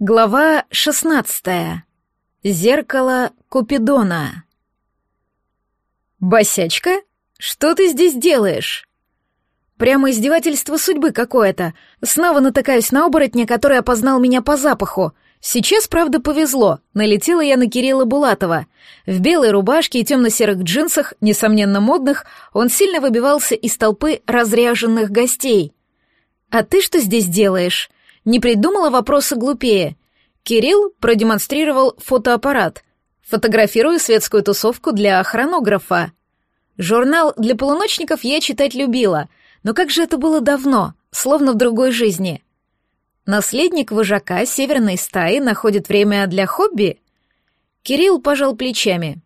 Глава шестнадцатая. Зеркало Купидона. «Босячка, что ты здесь делаешь?» Прямо издевательство судьбы какое-то. Снова натыкаюсь на оборотня, который опознал меня по запаху. Сейчас, правда, повезло. Налетела я на Кирилла Булатова. В белой рубашке и темно-серых джинсах, несомненно модных, он сильно выбивался из толпы разряженных гостей. «А ты что здесь делаешь?» Не придумала вопроса глупее. Кирилл продемонстрировал фотоаппарат. Фотографирую светскую тусовку для хронографа. Журнал для полуночников я читать любила, но как же это было давно, словно в другой жизни. Наследник вожака северной стаи находит время для хобби? Кирилл пожал плечами.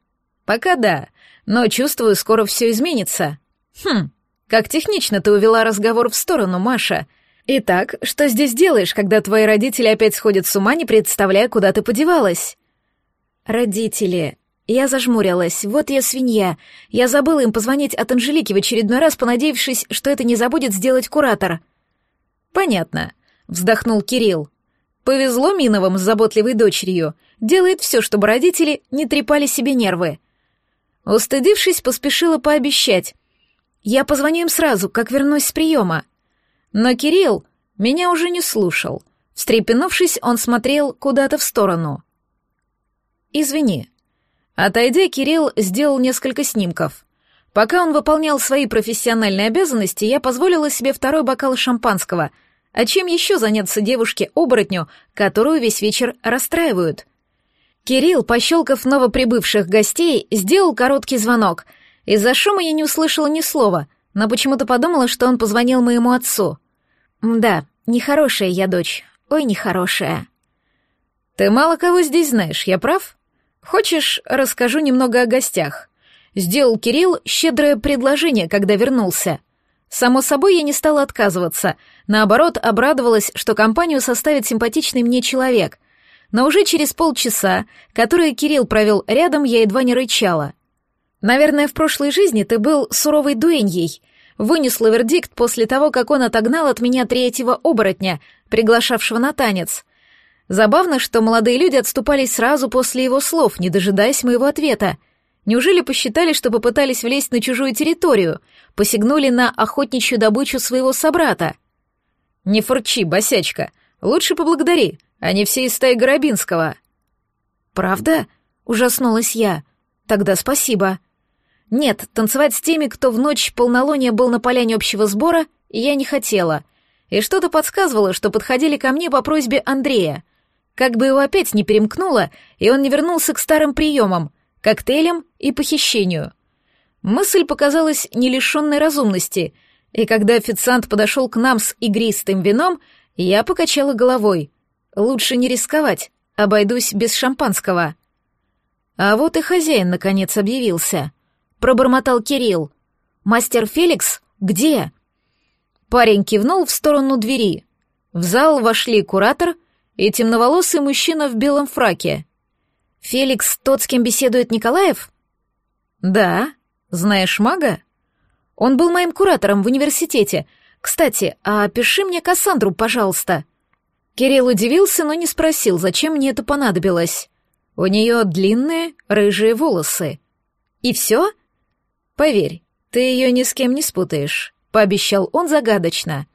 Пока да, но чувствую, скоро все изменится. Хм, как технично ты увела разговор в сторону, Маша — «Итак, что здесь делаешь, когда твои родители опять сходят с ума, не представляя, куда ты подевалась?» «Родители...» Я зажмурилась. Вот я свинья. Я забыла им позвонить от Анжелики в очередной раз, понадеявшись, что это не забудет сделать куратор. «Понятно», — вздохнул Кирилл. «Повезло Миновым с заботливой дочерью. Делает все, чтобы родители не трепали себе нервы». Устыдившись, поспешила пообещать. «Я позвоню им сразу, как вернусь с приема». Но Кирилл меня уже не слушал. Встрепенувшись, он смотрел куда-то в сторону. «Извини». Отойдя, Кирилл сделал несколько снимков. Пока он выполнял свои профессиональные обязанности, я позволила себе второй бокал шампанского. А чем еще заняться девушке-оборотню, которую весь вечер расстраивают? Кирилл, пощелкав новоприбывших гостей, сделал короткий звонок. Из-за шума я не услышала ни слова, но почему-то подумала, что он позвонил моему отцу. Да, нехорошая я дочь. Ой, нехорошая. Ты мало кого здесь знаешь, я прав? Хочешь, расскажу немного о гостях? Сделал Кирилл щедрое предложение, когда вернулся. Само собой, я не стала отказываться. Наоборот, обрадовалась, что компанию составит симпатичный мне человек. Но уже через полчаса, которые Кирилл провел рядом, я едва не рычала. Наверное, в прошлой жизни ты был суровой дуэньей, вынесла вердикт после того, как он отогнал от меня третьего оборотня, приглашавшего на танец. Забавно, что молодые люди отступались сразу после его слов, не дожидаясь моего ответа. Неужели посчитали, что попытались влезть на чужую территорию, посягнули на охотничью добычу своего собрата? «Не фурчи, босячка, лучше поблагодари, они все из стаи Горобинского». «Правда?» — ужаснулась я. «Тогда спасибо». Нет, танцевать с теми, кто в ночь полнолуния был на поляне общего сбора, я не хотела. И что-то подсказывало, что подходили ко мне по просьбе Андрея. Как бы его опять не перемкнуло, и он не вернулся к старым приемам, коктейлям и похищению. Мысль показалась не лишенной разумности, и когда официант подошел к нам с игристым вином, я покачала головой. Лучше не рисковать, обойдусь без шампанского. А вот и хозяин наконец объявился — пробормотал Кирилл. «Мастер Феликс? Где?» Парень кивнул в сторону двери. В зал вошли куратор и темноволосый мужчина в белом фраке. «Феликс тот, с кем беседует Николаев?» «Да. Знаешь мага?» «Он был моим куратором в университете. Кстати, а опиши мне Кассандру, пожалуйста». Кирилл удивился, но не спросил, зачем мне это понадобилось. У нее длинные рыжие волосы. «И все?» «Поверь, ты ее ни с кем не спутаешь», — пообещал он загадочно.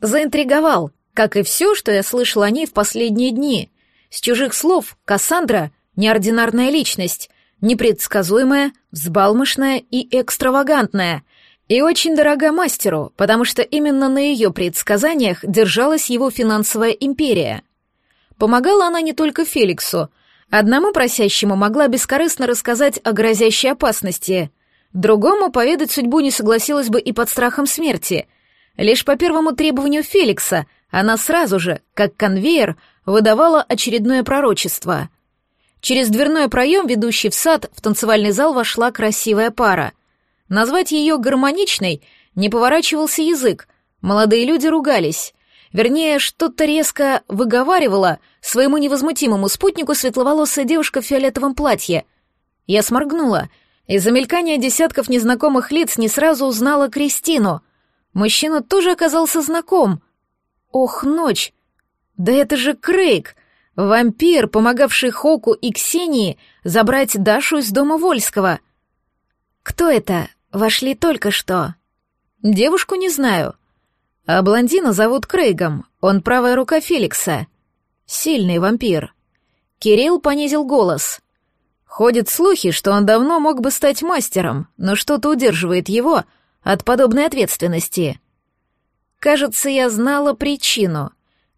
Заинтриговал, как и все, что я слышал о ней в последние дни. С чужих слов Кассандра — неординарная личность, непредсказуемая, взбалмошная и экстравагантная, и очень дорога мастеру, потому что именно на ее предсказаниях держалась его финансовая империя. Помогала она не только Феликсу, одному просящему могла бескорыстно рассказать о грозящей опасности, Другому поведать судьбу не согласилась бы и под страхом смерти. Лишь по первому требованию Феликса она сразу же, как конвейер, выдавала очередное пророчество. Через дверной проем, ведущий в сад, в танцевальный зал вошла красивая пара. Назвать ее гармоничной не поворачивался язык, молодые люди ругались. Вернее, что-то резко выговаривала своему невозмутимому спутнику светловолосая девушка в фиолетовом платье. Я сморгнула — из-за мелькания десятков незнакомых лиц не сразу узнала Кристину. Мужчина тоже оказался знаком. Ох, ночь! Да это же Крейг! Вампир, помогавший Хоку и Ксении забрать Дашу из дома Вольского. Кто это? Вошли только что. Девушку не знаю. А блондина зовут Крейгом. Он правая рука Феликса. Сильный вампир. Кирилл понизил голос. Ходят слухи, что он давно мог бы стать мастером, но что-то удерживает его от подобной ответственности. Кажется, я знала причину.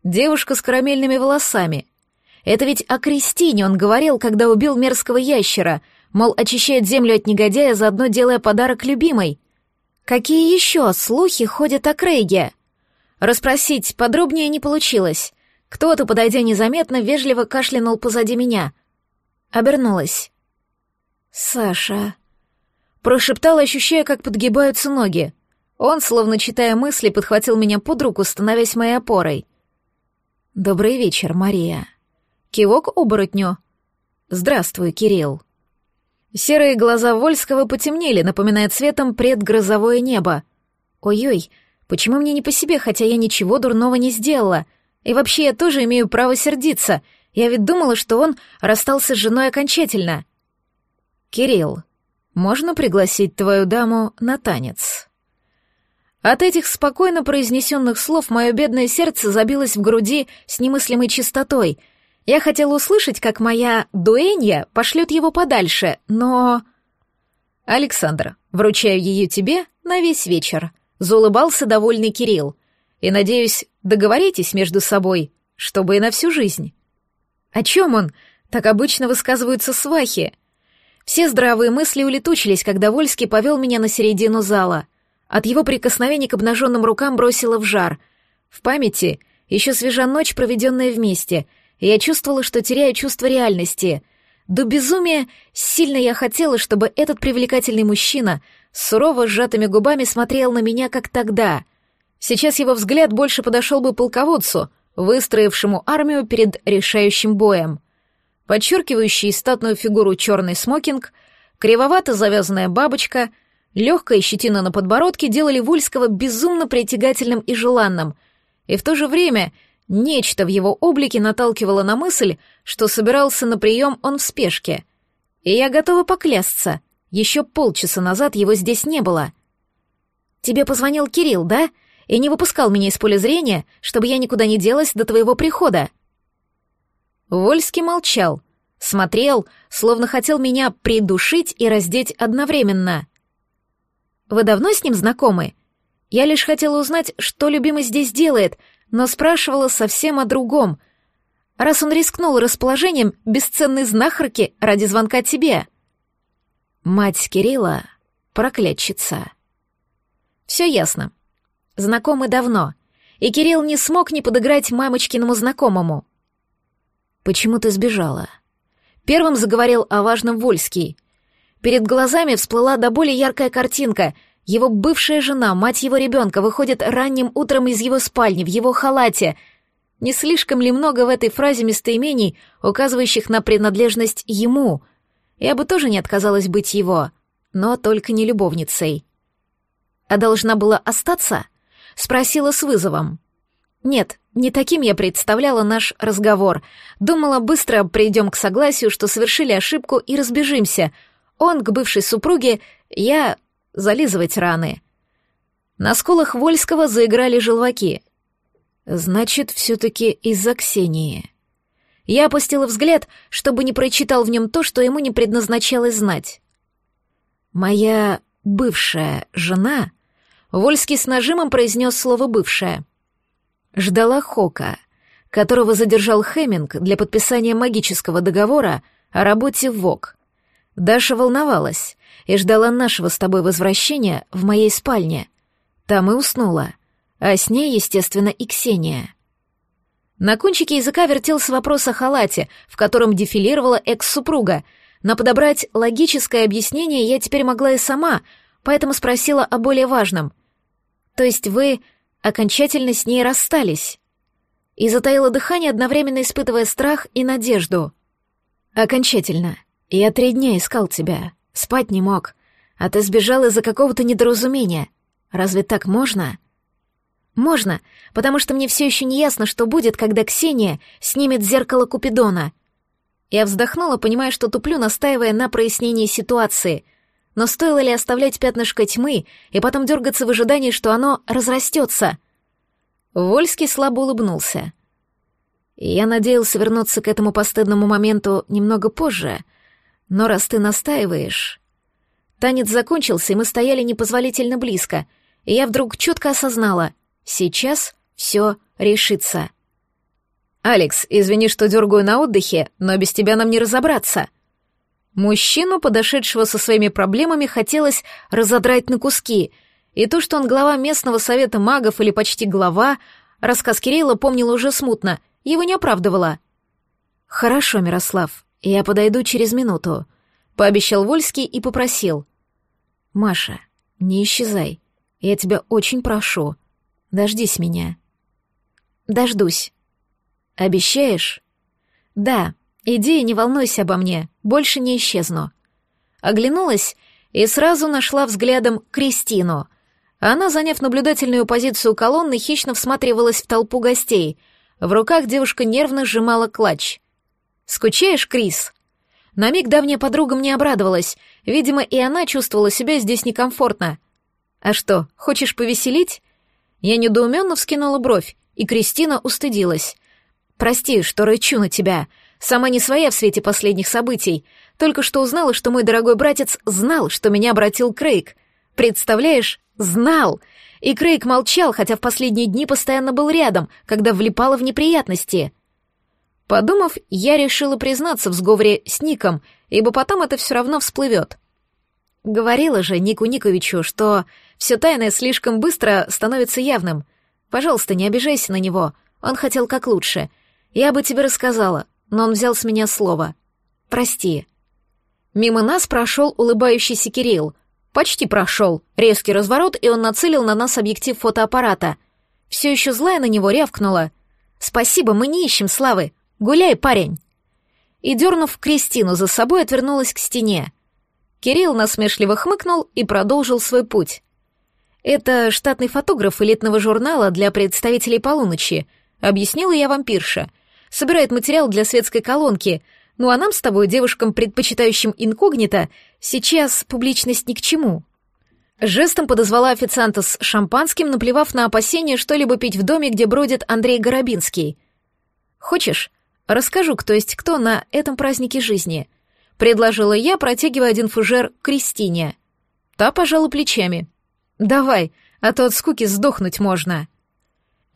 Девушка с карамельными волосами. Это ведь о Кристине он говорил, когда убил мерзкого ящера, мол, очищает землю от негодяя, заодно делая подарок любимой. Какие еще слухи ходят о Крейге? Расспросить подробнее не получилось. Кто-то, подойдя незаметно, вежливо кашлянул позади меня. Обернулась. «Саша...» Прошептала, ощущая, как подгибаются ноги. Он, словно читая мысли, подхватил меня под руку, становясь моей опорой. «Добрый вечер, Мария». Кивок оборотню. «Здравствуй, Кирилл». Серые глаза Вольского потемнели, напоминая цветом предгрозовое небо. «Ой-ой, почему мне не по себе, хотя я ничего дурного не сделала? И вообще я тоже имею право сердиться. Я ведь думала, что он расстался с женой окончательно». «Кирилл, можно пригласить твою даму на танец?» От этих спокойно произнесенных слов мое бедное сердце забилось в груди с немыслимой чистотой. Я хотела услышать, как моя дуэнья пошлет его подальше, но... «Александр, вручаю ее тебе на весь вечер», — заулыбался довольный Кирилл. «И, надеюсь, договоритесь между собой, чтобы и на всю жизнь». «О чем он?» Так обычно высказываются свахи. Все здравые мысли улетучились, когда Вольский повел меня на середину зала — от его прикосновений к обнаженным рукам бросило в жар. В памяти еще свежа ночь, проведенная вместе, и я чувствовала, что теряю чувство реальности. До безумия сильно я хотела, чтобы этот привлекательный мужчина с сурово сжатыми губами смотрел на меня, как тогда. Сейчас его взгляд больше подошел бы полководцу, выстроившему армию перед решающим боем. Подчеркивающий статную фигуру черный смокинг, кривовато завязанная бабочка — Легкая щетина на подбородке делали Вольского безумно притягательным и желанным, и в то же время нечто в его облике наталкивало на мысль, что собирался на прием он в спешке. И я готова поклясться, еще полчаса назад его здесь не было. «Тебе позвонил Кирилл, да? И не выпускал меня из поля зрения, чтобы я никуда не делась до твоего прихода?» Вольский молчал, смотрел, словно хотел меня придушить и раздеть одновременно — вы давно с ним знакомы? Я лишь хотела узнать, что любимый здесь делает, но спрашивала совсем о другом. Раз он рискнул расположением бесценной знахарки ради звонка тебе. Мать Кирилла — проклятчица. Все ясно. Знакомы давно, и Кирилл не смог не подыграть мамочкиному знакомому. «Почему ты сбежала?» Первым заговорил о важном Вольский — Перед глазами всплыла до боли яркая картинка. Его бывшая жена, мать его ребенка, выходит ранним утром из его спальни, в его халате. Не слишком ли много в этой фразе местоимений, указывающих на принадлежность ему? Я бы тоже не отказалась быть его, но только не любовницей. А должна была остаться? Спросила с вызовом. Нет, не таким я представляла наш разговор. Думала, быстро придем к согласию, что совершили ошибку и разбежимся — он к бывшей супруге, я зализывать раны. На скулах Вольского заиграли желваки. Значит, все-таки из-за Ксении. Я опустила взгляд, чтобы не прочитал в нем то, что ему не предназначалось знать. «Моя бывшая жена...» Вольский с нажимом произнес слово «бывшая». Ждала Хока, которого задержал Хеминг для подписания магического договора о работе в ВОК. Даша волновалась и ждала нашего с тобой возвращения в моей спальне. Там и уснула, а с ней, естественно, и Ксения. На кончике языка вертелся вопрос о халате, в котором дефилировала экс-супруга, но подобрать логическое объяснение я теперь могла и сама, поэтому спросила о более важном. То есть вы окончательно с ней расстались? И затаила дыхание, одновременно испытывая страх и надежду. Окончательно. Я три дня искал тебя, спать не мог, а ты сбежал из-за какого-то недоразумения. Разве так можно? Можно, потому что мне все еще не ясно, что будет, когда Ксения снимет зеркало Купидона. Я вздохнула, понимая, что туплю, настаивая на прояснении ситуации. Но стоило ли оставлять пятнышко тьмы и потом дергаться в ожидании, что оно разрастется? Вольский слабо улыбнулся. Я надеялся вернуться к этому постыдному моменту немного позже, но раз ты настаиваешь... Танец закончился, и мы стояли непозволительно близко, и я вдруг четко осознала — Сейчас все решится. «Алекс, извини, что дергаю на отдыхе, но без тебя нам не разобраться». Мужчину, подошедшего со своими проблемами, хотелось разодрать на куски, и то, что он глава местного совета магов или почти глава, рассказ Кирилла помнила уже смутно, его не оправдывало. «Хорошо, Мирослав, я подойду через минуту», — пообещал Вольский и попросил. «Маша, не исчезай, я тебя очень прошу». Дождись меня. Дождусь. Обещаешь? Да, иди и не волнуйся обо мне, больше не исчезну. Оглянулась и сразу нашла взглядом Кристину. Она, заняв наблюдательную позицию колонны, хищно всматривалась в толпу гостей. В руках девушка нервно сжимала клатч. «Скучаешь, Крис?» На миг давняя подруга мне обрадовалась. Видимо, и она чувствовала себя здесь некомфортно. «А что, хочешь повеселить?» Я недоуменно вскинула бровь, и Кристина устыдилась. «Прости, что рычу на тебя. Сама не своя в свете последних событий. Только что узнала, что мой дорогой братец знал, что меня обратил Крейг. Представляешь? Знал!» И Крейг молчал, хотя в последние дни постоянно был рядом, когда влипала в неприятности. Подумав, я решила признаться в сговоре с Ником, ибо потом это все равно всплывет. Говорила же Нику Никовичу, что все тайное слишком быстро становится явным. Пожалуйста, не обижайся на него. Он хотел как лучше. Я бы тебе рассказала, но он взял с меня слово. Прости. Мимо нас прошел улыбающийся Кирилл. Почти прошел. Резкий разворот, и он нацелил на нас объектив фотоаппарата. Все еще злая на него рявкнула. «Спасибо, мы не ищем славы. Гуляй, парень!» И, дернув Кристину за собой, отвернулась к стене. Кирилл насмешливо хмыкнул и продолжил свой путь. «Это штатный фотограф элитного журнала для представителей полуночи», — объяснила я вампирша. «Собирает материал для светской колонки, ну а нам с тобой, девушкам, предпочитающим инкогнито, сейчас публичность ни к чему». Жестом подозвала официанта с шампанским, наплевав на опасение что-либо пить в доме, где бродит Андрей Горобинский. «Хочешь, расскажу, кто есть кто на этом празднике жизни?» предложила я, протягивая один фужер Кристине. Та пожала плечами. «Давай, а то от скуки сдохнуть можно».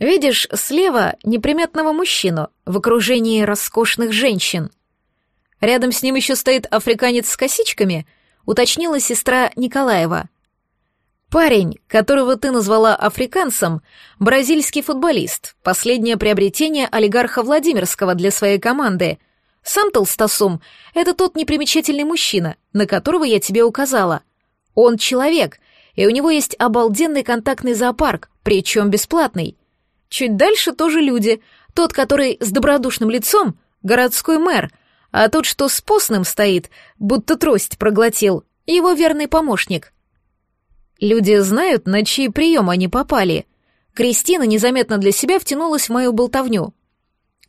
Видишь слева неприметного мужчину в окружении роскошных женщин. Рядом с ним еще стоит африканец с косичками, уточнила сестра Николаева. Парень, которого ты назвала африканцем, бразильский футболист, последнее приобретение олигарха Владимирского для своей команды — сам Толстосум — это тот непримечательный мужчина, на которого я тебе указала. Он человек, и у него есть обалденный контактный зоопарк, причем бесплатный. Чуть дальше тоже люди. Тот, который с добродушным лицом — городской мэр, а тот, что с постным стоит, будто трость проглотил, его верный помощник. Люди знают, на чьи прием они попали. Кристина незаметно для себя втянулась в мою болтовню.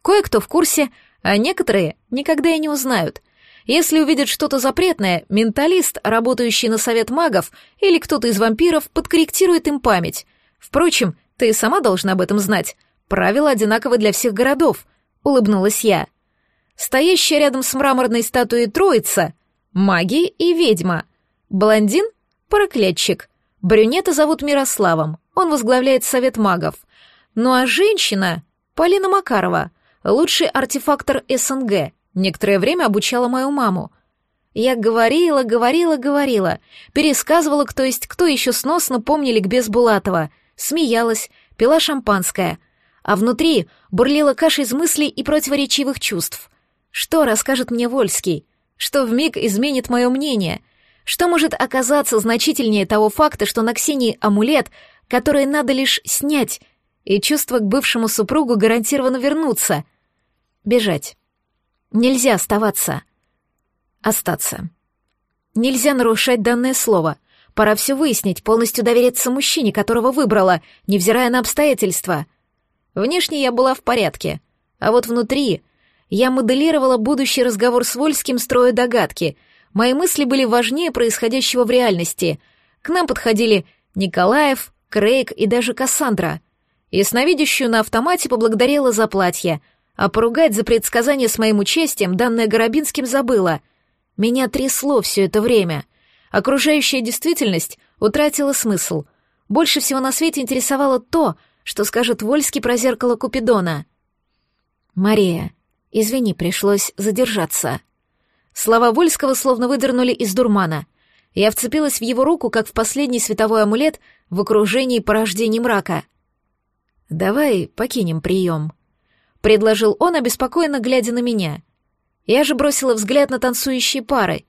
Кое-кто в курсе — а некоторые никогда и не узнают. Если увидят что-то запретное, менталист, работающий на совет магов, или кто-то из вампиров подкорректирует им память. Впрочем, ты сама должна об этом знать. Правила одинаковы для всех городов, улыбнулась я. Стоящая рядом с мраморной статуей троица — маги и ведьма. Блондин — проклятчик. Брюнета зовут Мирославом, он возглавляет совет магов. Ну а женщина — Полина Макарова — лучший артефактор СНГ, некоторое время обучала мою маму. Я говорила, говорила, говорила, пересказывала, кто есть кто еще сносно помнили к без Булатова, смеялась, пила шампанское, а внутри бурлила каша из мыслей и противоречивых чувств. Что расскажет мне Вольский? Что вмиг изменит мое мнение? Что может оказаться значительнее того факта, что на Ксении амулет, который надо лишь снять, и чувства к бывшему супругу гарантированно вернутся? Бежать. Нельзя оставаться. Остаться. Нельзя нарушать данное слово, Пора все выяснить, полностью довериться мужчине, которого выбрала, невзирая на обстоятельства. Внешне я была в порядке, а вот внутри я моделировала будущий разговор с Вольским, строя догадки. Мои мысли были важнее происходящего в реальности. К нам подходили Николаев, Крейг и даже Кассандра. Ясновидящую на автомате поблагодарила за платье, а поругать за предсказание с моим участием, данное Горобинским, забыла. Меня трясло все это время. Окружающая действительность утратила смысл. Больше всего на свете интересовало то, что скажет Вольский про зеркало Купидона. «Мария, извини, пришлось задержаться». Слова Вольского словно выдернули из дурмана. Я вцепилась в его руку, как в последний световой амулет в окружении порождений мрака. «Давай покинем прием», — предложил он, обеспокоенно глядя на меня. Я же бросила взгляд на танцующие пары.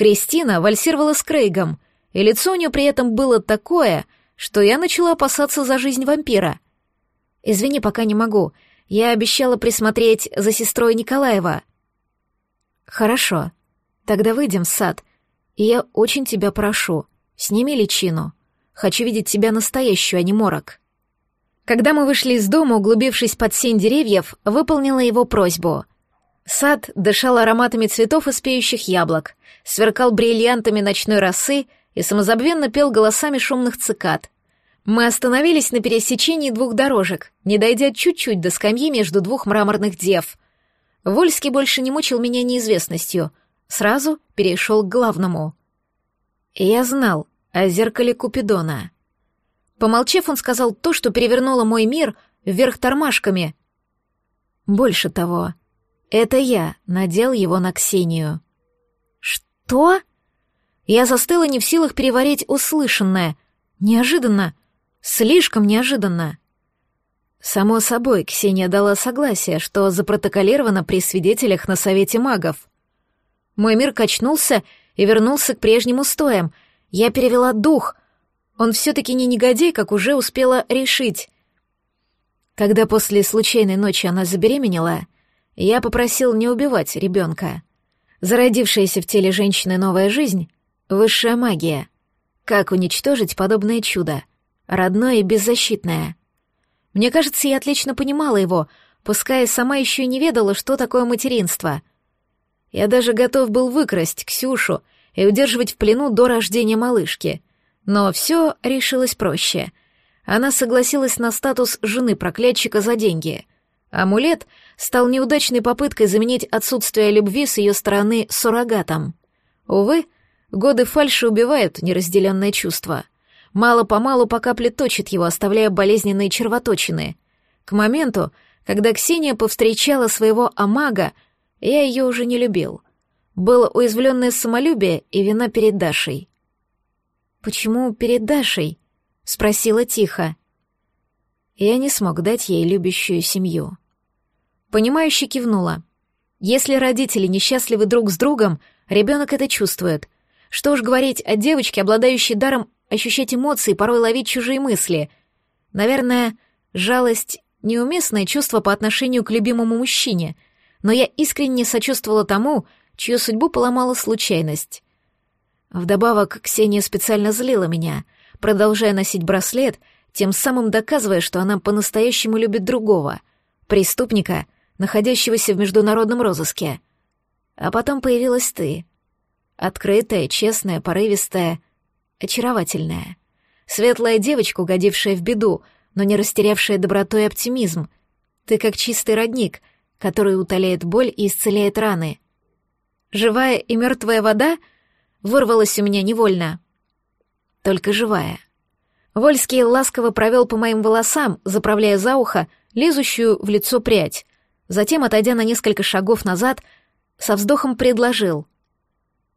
Кристина вальсировала с Крейгом, и лицо у нее при этом было такое, что я начала опасаться за жизнь вампира. «Извини, пока не могу. Я обещала присмотреть за сестрой Николаева». «Хорошо. Тогда выйдем в сад. И я очень тебя прошу, сними личину. Хочу видеть тебя настоящую, а не морок». Когда мы вышли из дома, углубившись под сень деревьев, выполнила его просьбу. Сад дышал ароматами цветов и спеющих яблок, сверкал бриллиантами ночной росы и самозабвенно пел голосами шумных цикад. Мы остановились на пересечении двух дорожек, не дойдя чуть-чуть до скамьи между двух мраморных дев. Вольский больше не мучил меня неизвестностью, сразу перешел к главному. Я знал о зеркале Купидона. Помолчав, он сказал то, что перевернуло мой мир вверх тормашками. Больше того, это я надел его на Ксению. Что? Я застыла не в силах переварить услышанное. Неожиданно, Слишком неожиданно. Само собой, Ксения дала согласие, что запротоколировано при свидетелях на Совете магов. Мой мир качнулся и вернулся к прежним устоям. Я перевела дух. Он все-таки не негодяй, как уже успела решить. Когда после случайной ночи она забеременела, я попросил не убивать ребенка. Зародившаяся в теле женщины новая жизнь — высшая магия. Как уничтожить подобное чудо? родное и беззащитное. Мне кажется, я отлично понимала его, пускай сама еще и не ведала, что такое материнство. Я даже готов был выкрасть Ксюшу и удерживать в плену до рождения малышки. Но все решилось проще. Она согласилась на статус жены проклятчика за деньги. Амулет стал неудачной попыткой заменить отсутствие любви с ее стороны суррогатом. Увы, годы фальши убивают неразделенное чувство — мало-помалу по капле точит его, оставляя болезненные червоточины. К моменту, когда Ксения повстречала своего амага, я ее уже не любил. Было уязвленное самолюбие и вина перед Дашей. «Почему перед Дашей?» — спросила тихо. Я не смог дать ей любящую семью. Понимающе кивнула. Если родители несчастливы друг с другом, ребенок это чувствует. Что уж говорить о девочке, обладающей даром ощущать эмоции, порой ловить чужие мысли. Наверное, жалость — неуместное чувство по отношению к любимому мужчине, но я искренне сочувствовала тому, чью судьбу поломала случайность. Вдобавок, Ксения специально злила меня, продолжая носить браслет, тем самым доказывая, что она по-настоящему любит другого, преступника, находящегося в международном розыске. А потом появилась ты. Открытая, честная, порывистая — очаровательная. Светлая девочка, угодившая в беду, но не растерявшая доброту и оптимизм. Ты как чистый родник, который утоляет боль и исцеляет раны. Живая и мертвая вода вырвалась у меня невольно. Только живая. Вольский ласково провел по моим волосам, заправляя за ухо лезущую в лицо прядь. Затем, отойдя на несколько шагов назад, со вздохом предложил.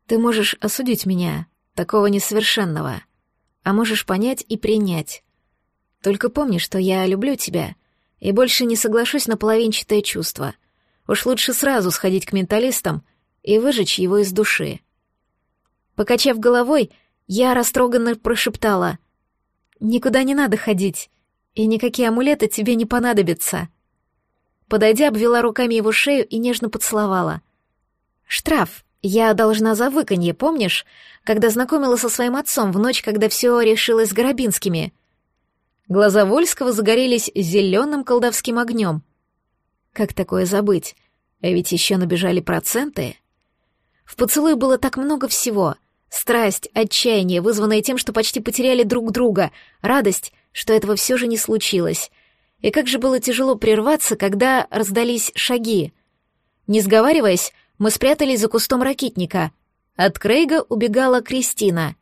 «Ты можешь осудить меня, такого несовершенного, а можешь понять и принять. Только помни, что я люблю тебя и больше не соглашусь на половинчатое чувство. Уж лучше сразу сходить к менталистам и выжечь его из души. Покачав головой, я растроганно прошептала. «Никуда не надо ходить, и никакие амулеты тебе не понадобятся». Подойдя, обвела руками его шею и нежно поцеловала. «Штраф, Я должна за выканье, помнишь, когда знакомила со своим отцом в ночь, когда все решилось с Горобинскими? Глаза Вольского загорелись зеленым колдовским огнем. Как такое забыть? А ведь еще набежали проценты. В поцелуе было так много всего. Страсть, отчаяние, вызванное тем, что почти потеряли друг друга, радость, что этого все же не случилось. И как же было тяжело прерваться, когда раздались шаги. Не сговариваясь, мы спрятались за кустом ракитника. От Крейга убегала Кристина.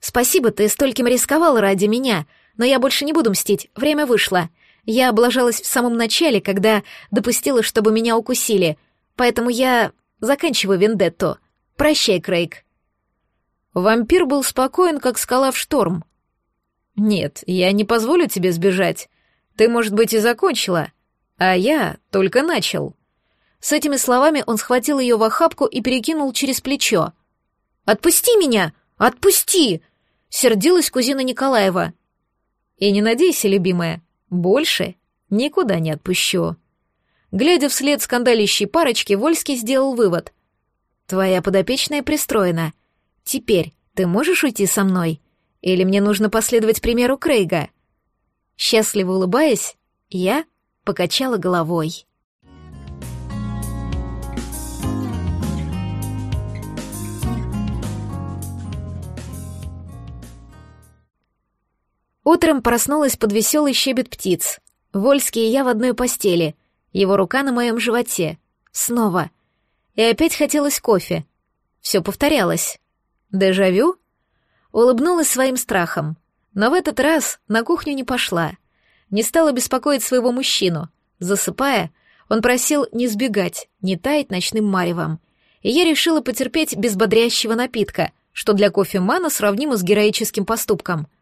«Спасибо, ты стольким рисковал ради меня, но я больше не буду мстить, время вышло. Я облажалась в самом начале, когда допустила, чтобы меня укусили, поэтому я заканчиваю вендетту. Прощай, Крейг». Вампир был спокоен, как скала в шторм. «Нет, я не позволю тебе сбежать. Ты, может быть, и закончила, а я только начал». С этими словами он схватил ее в охапку и перекинул через плечо. «Отпусти меня! Отпусти!» — сердилась кузина Николаева. «И не надейся, любимая, больше никуда не отпущу». Глядя вслед скандалящей парочки, Вольский сделал вывод. «Твоя подопечная пристроена. Теперь ты можешь уйти со мной? Или мне нужно последовать примеру Крейга?» Счастливо улыбаясь, я покачала головой. Утром проснулась под веселый щебет птиц. Вольский и я в одной постели, его рука на моем животе. Снова. И опять хотелось кофе. Все повторялось. Дежавю? Улыбнулась своим страхом. Но в этот раз на кухню не пошла. Не стала беспокоить своего мужчину. Засыпая, он просил не сбегать, не таять ночным маревом. И я решила потерпеть без бодрящего напитка, что для кофемана сравнимо с героическим поступком —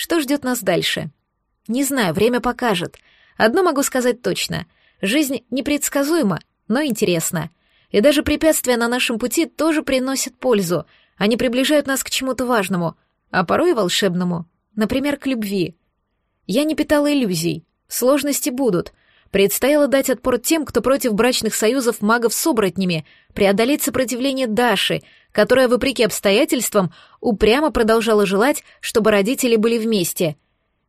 что ждет нас дальше? Не знаю, время покажет. Одно могу сказать точно. Жизнь непредсказуема, но интересна. И даже препятствия на нашем пути тоже приносят пользу. Они приближают нас к чему-то важному, а порой и волшебному. Например, к любви. Я не питала иллюзий. Сложности будут. Предстояло дать отпор тем, кто против брачных союзов магов с оборотнями, преодолеть сопротивление Даши, которая, вопреки обстоятельствам, упрямо продолжала желать, чтобы родители были вместе.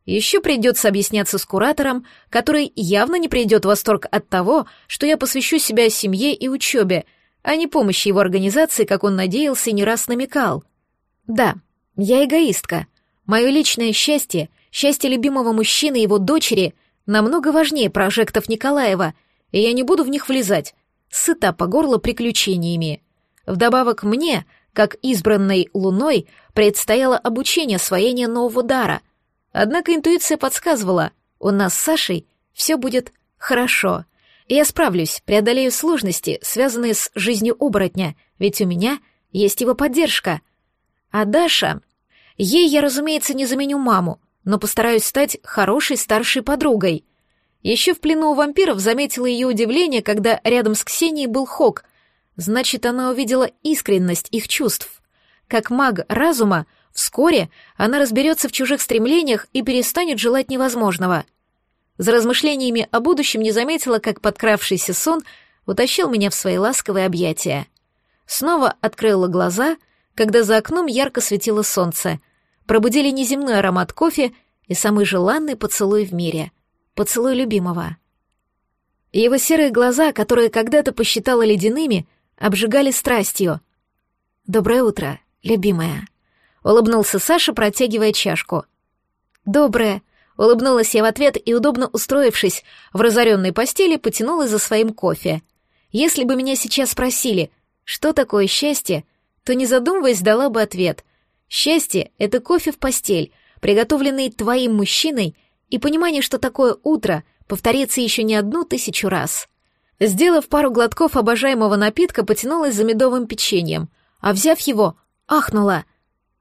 Еще придется объясняться с куратором, который явно не придет в восторг от того, что я посвящу себя семье и учебе, а не помощи его организации, как он надеялся и не раз намекал. Да, я эгоистка. Мое личное счастье, счастье любимого мужчины и его дочери намного важнее прожектов Николаева, и я не буду в них влезать, сыта по горло приключениями. Вдобавок мне, как избранной луной, предстояло обучение освоения нового дара. Однако интуиция подсказывала, у нас с Сашей все будет хорошо. Я справлюсь, преодолею сложности, связанные с жизнью оборотня, ведь у меня есть его поддержка. А Даша... Ей я, разумеется, не заменю маму, но постараюсь стать хорошей старшей подругой. Еще в плену у вампиров заметила ее удивление, когда рядом с Ксенией был Хок, Значит, она увидела искренность их чувств. Как маг разума, вскоре она разберется в чужих стремлениях и перестанет желать невозможного. За размышлениями о будущем не заметила, как подкравшийся сон утащил меня в свои ласковые объятия. Снова открыла глаза, когда за окном ярко светило солнце. Пробудили неземной аромат кофе и самый желанный поцелуй в мире. Поцелуй любимого. Его серые глаза, которые когда-то посчитала ледяными, — обжигали страстью. «Доброе утро, любимая», — улыбнулся Саша, протягивая чашку. «Доброе», — улыбнулась я в ответ и, удобно устроившись в разоренной постели, потянулась за своим кофе. Если бы меня сейчас спросили, что такое счастье, то, не задумываясь, дала бы ответ. Счастье — это кофе в постель, приготовленный твоим мужчиной, и понимание, что такое утро повторится еще не одну тысячу раз. Сделав пару глотков обожаемого напитка, потянулась за медовым печеньем, а взяв его, ахнула.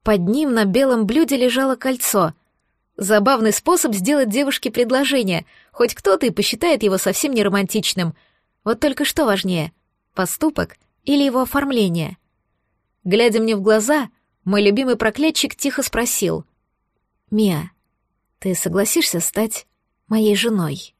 Под ним на белом блюде лежало кольцо. Забавный способ сделать девушке предложение, хоть кто-то и посчитает его совсем не романтичным. Вот только что важнее — поступок или его оформление? Глядя мне в глаза, мой любимый проклятчик тихо спросил. «Мия, ты согласишься стать моей женой?»